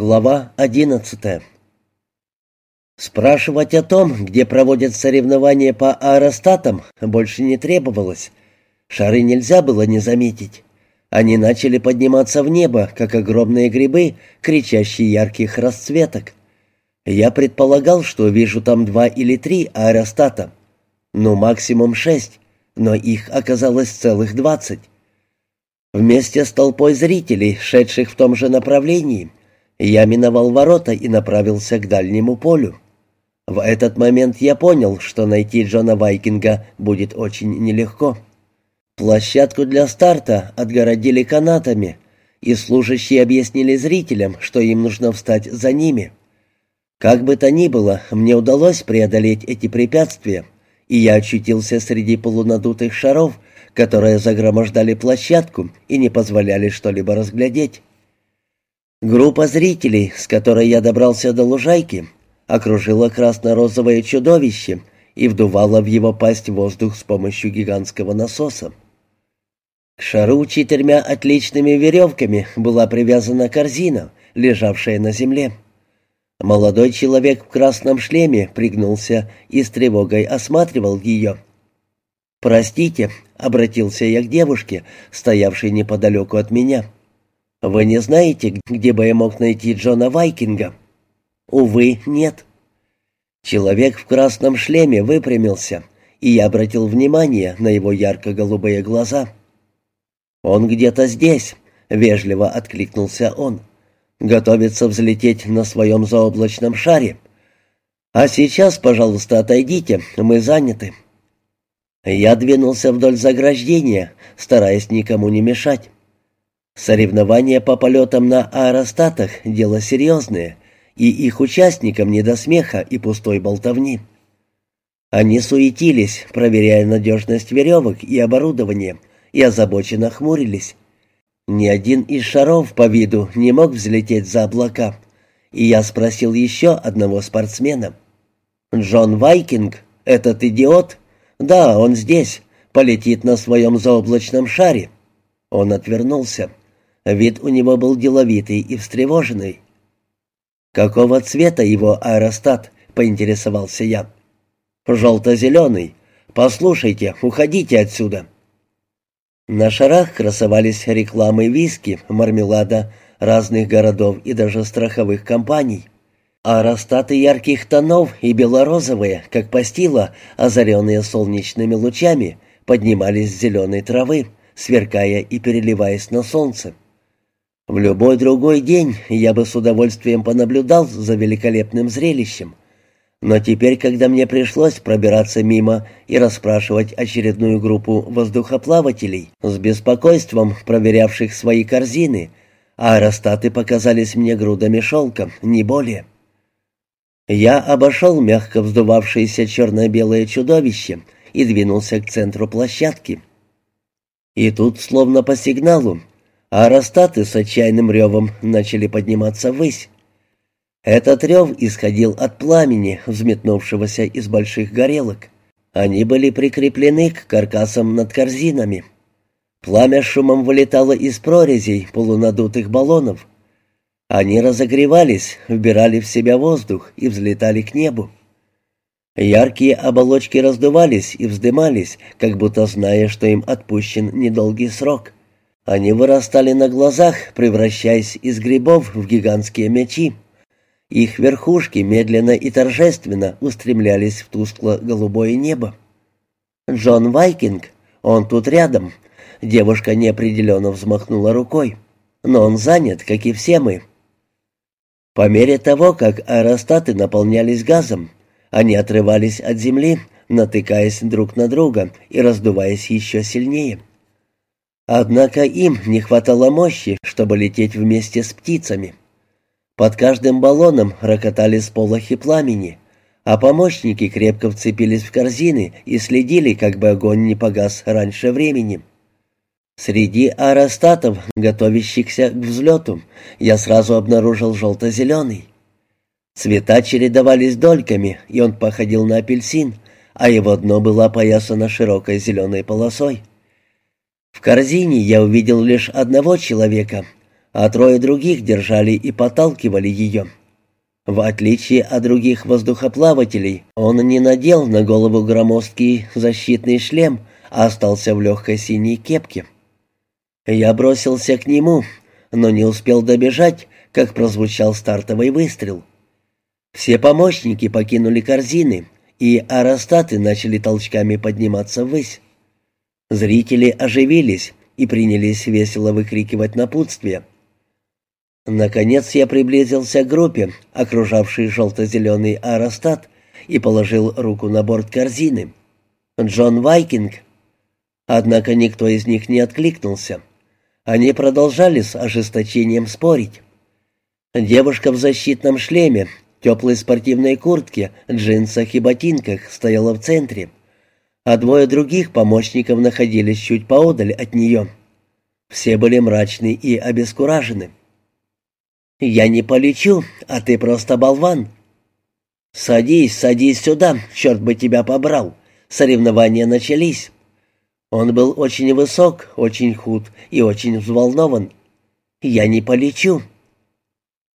Глава одиннадцатая. Спрашивать о том, где проводят соревнования по аэростатам, больше не требовалось. Шары нельзя было не заметить. Они начали подниматься в небо, как огромные грибы, кричащие ярких расцветок. Я предполагал, что вижу там два или три аэростата. Ну, максимум шесть, но их оказалось целых двадцать. Вместе с толпой зрителей, шедших в том же направлении, я миновал ворота и направился к дальнему полю. В этот момент я понял, что найти Джона Вайкинга будет очень нелегко. Площадку для старта отгородили канатами, и служащие объяснили зрителям, что им нужно встать за ними. Как бы то ни было, мне удалось преодолеть эти препятствия, и я очутился среди полунадутых шаров, которые загромождали площадку и не позволяли что-либо разглядеть. Группа зрителей, с которой я добрался до лужайки, окружила красно-розовое чудовище и вдувала в его пасть воздух с помощью гигантского насоса. К шару четырьмя отличными веревками была привязана корзина, лежавшая на земле. Молодой человек в красном шлеме пригнулся и с тревогой осматривал ее. «Простите», — обратился я к девушке, стоявшей неподалеку от меня. — «Вы не знаете, где бы я мог найти Джона Вайкинга?» «Увы, нет». Человек в красном шлеме выпрямился, и я обратил внимание на его ярко-голубые глаза. «Он где-то здесь», — вежливо откликнулся он. «Готовится взлететь на своем заоблачном шаре. А сейчас, пожалуйста, отойдите, мы заняты». Я двинулся вдоль заграждения, стараясь никому не мешать. Соревнования по полетам на аэростатах — дело серьезное, и их участникам не до смеха и пустой болтовни. Они суетились, проверяя надежность веревок и оборудования, и озабоченно хмурились. Ни один из шаров по виду не мог взлететь за облака, и я спросил еще одного спортсмена. «Джон Вайкинг, этот идиот?» «Да, он здесь, полетит на своем заоблачном шаре». Он отвернулся. Вид у него был деловитый и встревоженный. «Какого цвета его аэростат?» — поинтересовался я. «Желто-зеленый. Послушайте, уходите отсюда». На шарах красовались рекламы виски, мармелада, разных городов и даже страховых компаний. Аэростаты ярких тонов и белорозовые, как постила, озаренные солнечными лучами, поднимались с зеленой травы, сверкая и переливаясь на солнце. В любой другой день я бы с удовольствием понаблюдал за великолепным зрелищем. Но теперь, когда мне пришлось пробираться мимо и расспрашивать очередную группу воздухоплавателей, с беспокойством проверявших свои корзины, аэростаты показались мне грудами шелка, не более. Я обошел мягко вздувавшееся черно-белое чудовище и двинулся к центру площадки. И тут, словно по сигналу, а аэростаты с отчаянным ревом начали подниматься ввысь. Этот рев исходил от пламени, взметнувшегося из больших горелок. Они были прикреплены к каркасам над корзинами. Пламя шумом вылетало из прорезей полунадутых баллонов. Они разогревались, вбирали в себя воздух и взлетали к небу. Яркие оболочки раздувались и вздымались, как будто зная, что им отпущен недолгий срок. Они вырастали на глазах, превращаясь из грибов в гигантские мечи. Их верхушки медленно и торжественно устремлялись в тускло-голубое небо. «Джон Вайкинг, он тут рядом». Девушка неопределенно взмахнула рукой. «Но он занят, как и все мы». По мере того, как аэростаты наполнялись газом, они отрывались от земли, натыкаясь друг на друга и раздуваясь еще сильнее. Однако им не хватало мощи, чтобы лететь вместе с птицами. Под каждым баллоном рокотали сполохи пламени, а помощники крепко вцепились в корзины и следили, как бы огонь не погас раньше времени. Среди аэростатов, готовящихся к взлету, я сразу обнаружил желто-зеленый. Цвета чередовались дольками, и он походил на апельсин, а его дно было опоясано широкой зеленой полосой. В корзине я увидел лишь одного человека, а трое других держали и подталкивали ее. В отличие от других воздухоплавателей, он не надел на голову громоздкий защитный шлем, а остался в легкой синей кепке. Я бросился к нему, но не успел добежать, как прозвучал стартовый выстрел. Все помощники покинули корзины, и аэростаты начали толчками подниматься ввысь. Зрители оживились и принялись весело выкрикивать напутствие. Наконец я приблизился к группе, окружавшей желто-зеленый аэростат, и положил руку на борт корзины. «Джон Вайкинг». Однако никто из них не откликнулся. Они продолжали с ожесточением спорить. Девушка в защитном шлеме, теплой спортивной куртке, джинсах и ботинках стояла в центре, а двое других помощников находились чуть поодаль от нее. Все были мрачны и обескуражены. «Я не полечу, а ты просто болван». «Садись, садись сюда, черт бы тебя побрал». Соревнования начались. Он был очень высок, очень худ и очень взволнован. «Я не полечу».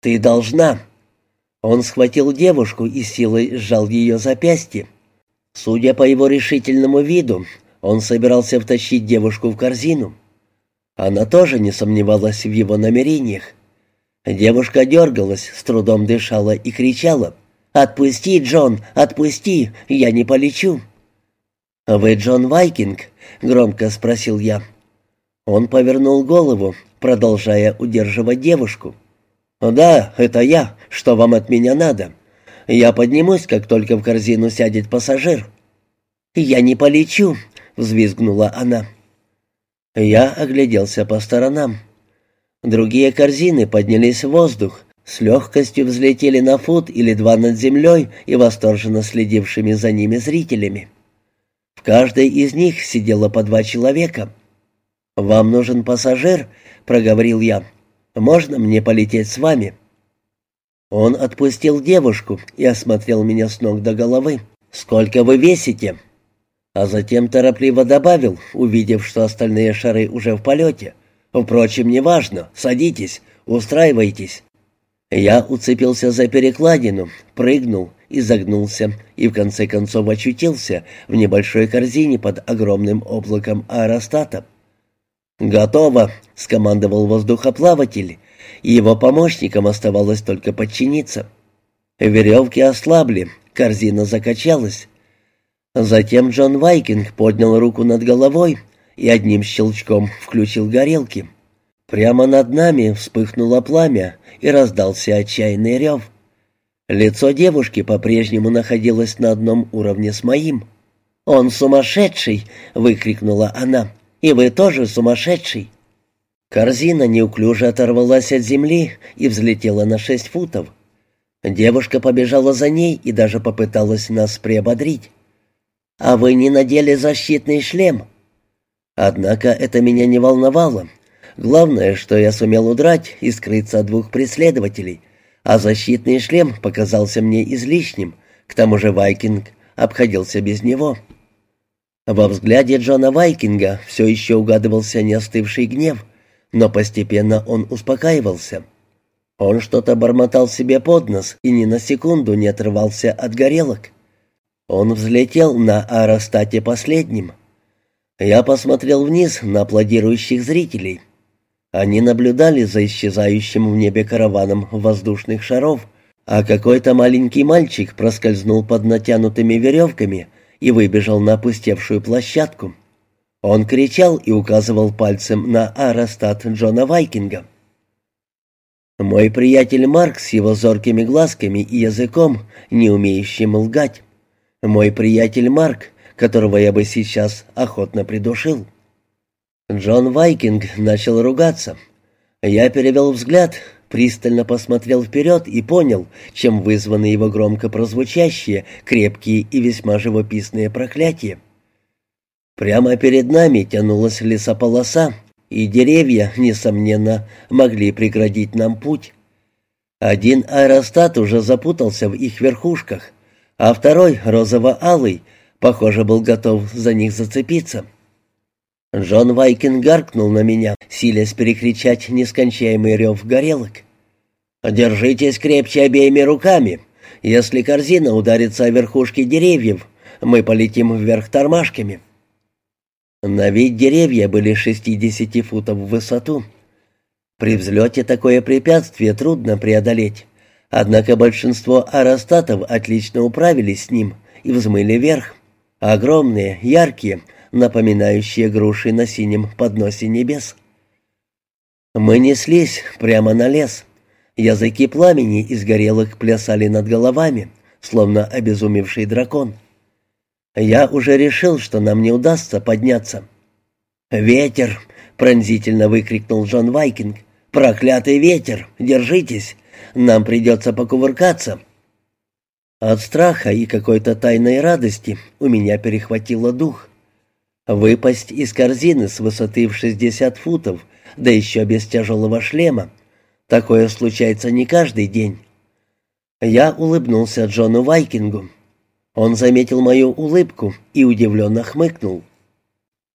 «Ты должна». Он схватил девушку и силой сжал ее запястье. Судя по его решительному виду, он собирался втащить девушку в корзину. Она тоже не сомневалась в его намерениях. Девушка дергалась, с трудом дышала и кричала. «Отпусти, Джон, отпусти, я не полечу». «Вы Джон Вайкинг?» — громко спросил я. Он повернул голову, продолжая удерживать девушку. «Да, это я. Что вам от меня надо? Я поднимусь, как только в корзину сядет пассажир». «Я не полечу», — взвизгнула она. Я огляделся по сторонам. Другие корзины поднялись в воздух, с легкостью взлетели на фут или два над землей и восторженно следившими за ними зрителями. В каждой из них сидело по два человека. «Вам нужен пассажир?» — проговорил я. «Можно мне полететь с вами?» Он отпустил девушку и осмотрел меня с ног до головы. «Сколько вы весите?» А затем торопливо добавил, увидев, что остальные шары уже в полете. Впрочем, неважно. Садитесь, устраивайтесь». Я уцепился за перекладину, прыгнул, изогнулся и в конце концов очутился в небольшой корзине под огромным облаком аэростата. «Готово!» — скомандовал воздухоплаватель, и его помощникам оставалось только подчиниться. Веревки ослабли, корзина закачалась. Затем Джон Вайкинг поднял руку над головой и одним щелчком включил горелки. Прямо над нами вспыхнуло пламя и раздался отчаянный рев. Лицо девушки по-прежнему находилось на одном уровне с моим. «Он сумасшедший!» — выкрикнула она. «И вы тоже сумасшедший!» Корзина неуклюже оторвалась от земли и взлетела на шесть футов. Девушка побежала за ней и даже попыталась нас приободрить. «А вы не надели защитный шлем?» Однако это меня не волновало. Главное, что я сумел удрать и скрыться от двух преследователей, а защитный шлем показался мне излишним, к тому же Вайкинг обходился без него. Во взгляде Джона Вайкинга все еще угадывался неостывший гнев, но постепенно он успокаивался. Он что-то бормотал себе под нос и ни на секунду не отрывался от горелок. Он взлетел на аэростате последним — я посмотрел вниз на аплодирующих зрителей. Они наблюдали за исчезающим в небе караваном воздушных шаров, а какой-то маленький мальчик проскользнул под натянутыми веревками и выбежал на опустевшую площадку. Он кричал и указывал пальцем на аэростат Джона Вайкинга. Мой приятель Марк с его зоркими глазками и языком, не умеющим лгать. Мой приятель Марк, которого я бы сейчас охотно придушил. Джон Вайкинг начал ругаться. Я перевел взгляд, пристально посмотрел вперед и понял, чем вызваны его громко прозвучащие, крепкие и весьма живописные проклятия. Прямо перед нами тянулась лесополоса, и деревья, несомненно, могли преградить нам путь. Один аэростат уже запутался в их верхушках, а второй, розово-алый, Похоже, был готов за них зацепиться. Джон Вайкин гаркнул на меня, силясь перекричать нескончаемый рев горелок. «Держитесь крепче обеими руками. Если корзина ударится о верхушки деревьев, мы полетим вверх тормашками». На вид деревья были 60 футов в высоту. При взлете такое препятствие трудно преодолеть, однако большинство аэростатов отлично управились с ним и взмыли вверх. Огромные, яркие, напоминающие груши на синем подносе небес. Мы неслись прямо на лес. Языки пламени из горелок плясали над головами, словно обезумевший дракон. Я уже решил, что нам не удастся подняться. «Ветер!» — пронзительно выкрикнул Джон Вайкинг. «Проклятый ветер! Держитесь! Нам придется покувыркаться!» От страха и какой-то тайной радости у меня перехватило дух. Выпасть из корзины с высоты в 60 футов, да еще без тяжелого шлема. Такое случается не каждый день. Я улыбнулся Джону Вайкингу. Он заметил мою улыбку и удивленно хмыкнул.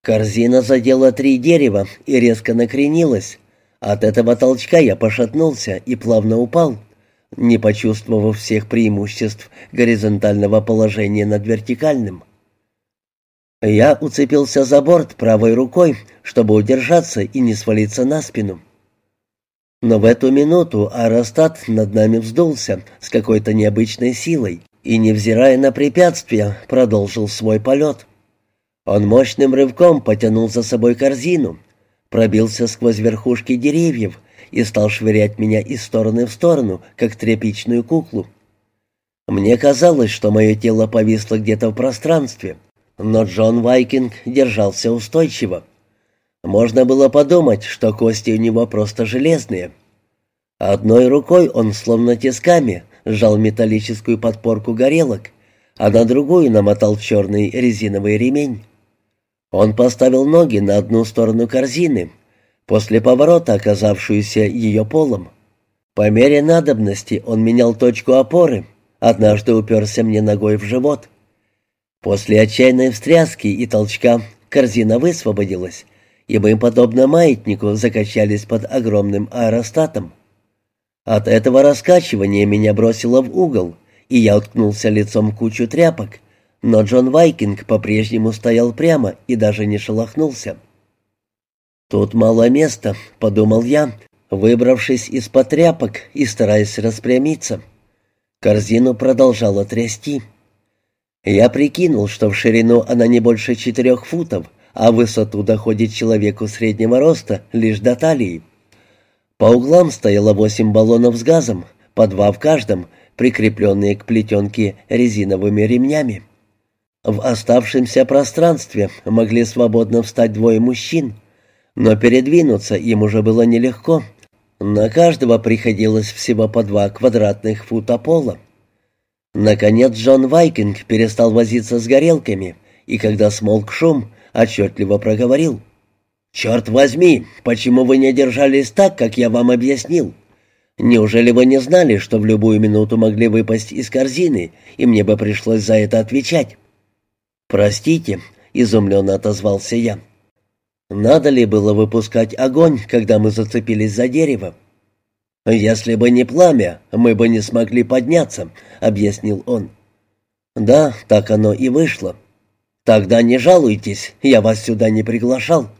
Корзина задела три дерева и резко накренилась. От этого толчка я пошатнулся и плавно упал, не почувствовав всех преимуществ горизонтального положения над вертикальным. Я уцепился за борт правой рукой, чтобы удержаться и не свалиться на спину. Но в эту минуту аэростат над нами вздулся с какой-то необычной силой и, невзирая на препятствия, продолжил свой полет. Он мощным рывком потянул за собой корзину, пробился сквозь верхушки деревьев и стал швырять меня из стороны в сторону, как тряпичную куклу. Мне казалось, что мое тело повисло где-то в пространстве — но Джон Вайкинг держался устойчиво. Можно было подумать, что кости у него просто железные. Одной рукой он словно тисками сжал металлическую подпорку горелок, а на другую намотал черный резиновый ремень. Он поставил ноги на одну сторону корзины, после поворота оказавшуюся ее полом. По мере надобности он менял точку опоры, однажды уперся мне ногой в живот — После отчаянной встряски и толчка корзина высвободилась, и мы, подобно маятнику, закачались под огромным аэростатом. От этого раскачивания меня бросило в угол, и я уткнулся лицом в кучу тряпок, но Джон Вайкинг по-прежнему стоял прямо и даже не шелохнулся. «Тут мало места», — подумал я, выбравшись из-под тряпок и стараясь распрямиться. Корзину продолжало трясти. Я прикинул, что в ширину она не больше четырех футов, а в высоту доходит человеку среднего роста лишь до талии. По углам стояло восемь баллонов с газом, по два в каждом, прикрепленные к плетенке резиновыми ремнями. В оставшемся пространстве могли свободно встать двое мужчин, но передвинуться им уже было нелегко. На каждого приходилось всего по два квадратных фута пола. Наконец Джон Вайкинг перестал возиться с горелками, и когда смолк шум, отчетливо проговорил. «Черт возьми, почему вы не держались так, как я вам объяснил? Неужели вы не знали, что в любую минуту могли выпасть из корзины, и мне бы пришлось за это отвечать?» «Простите», — изумленно отозвался я. «Надо ли было выпускать огонь, когда мы зацепились за дерево?» «Если бы не пламя, мы бы не смогли подняться», — объяснил он. «Да, так оно и вышло. Тогда не жалуйтесь, я вас сюда не приглашал».